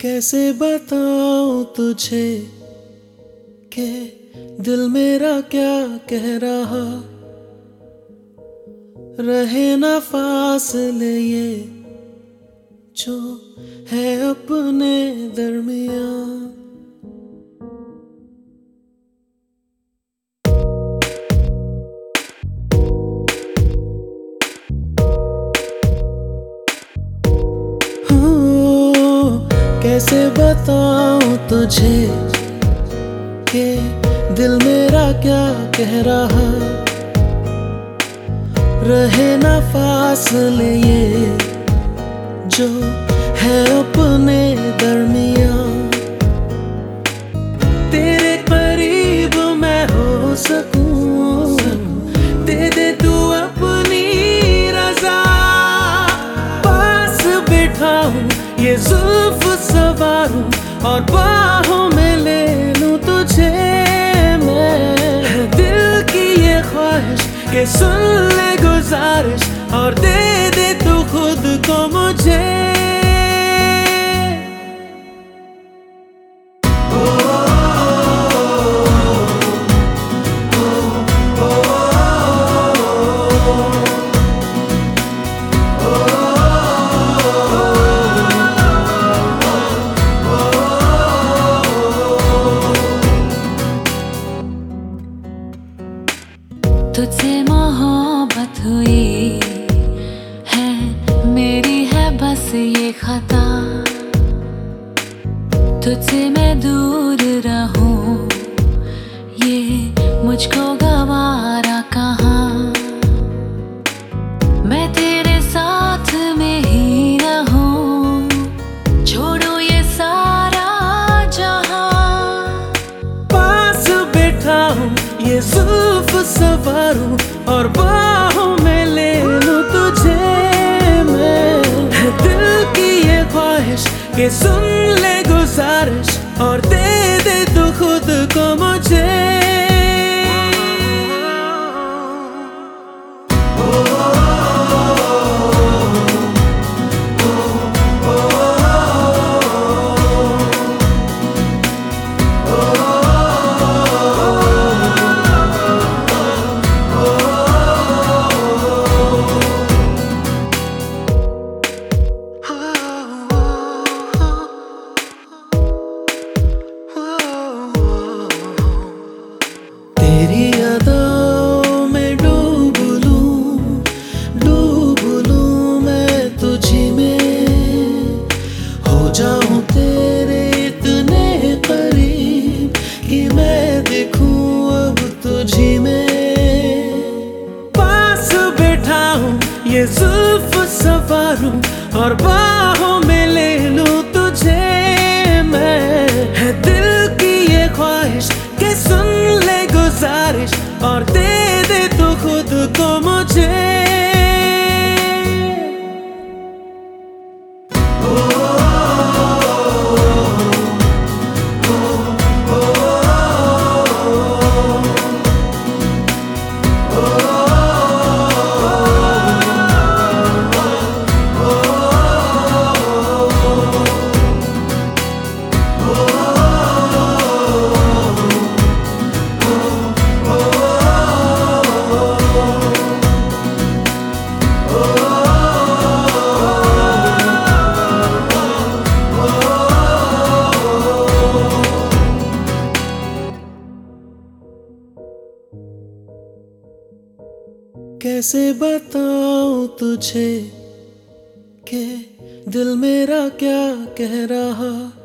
कैसे बताऊँ तुझे? के दिल मेरा क्या कह रहा? रहे ना फासले ये जो है अपने दरमिया कैसे बताऊँ तुझे के दिल मेरा क्या कह रहा? रहे ना फासले ये जो है अपने दरमिया तेरे करीब मैं हो सकूँ सवारूं और बाहों में ले लूँ तुझे मैं। दिल की ये ख्वाहिश के सुन ले गुजारिश और दे दे तू खुद को मुझे। बस ये खता। तुझसे मैं दूर रहूँ। ये मुझको गवारा कहाँ। मैं तेरे साथ में ही रहूँ। छोड़ो ये सारा जहाँ। पास बैठा हूँ, ये जुल्फ सवारूं और बाहों के सुन ले गुजारिश और दे हूँ ये जुल्फ सवारूं और बाहों में ले लू तुझे मैं। है दिल की ये ख्वाहिश के सुन ले गुजारिश और दे कैसे बताऊँ तुझे के दिल मेरा क्या कह रहा?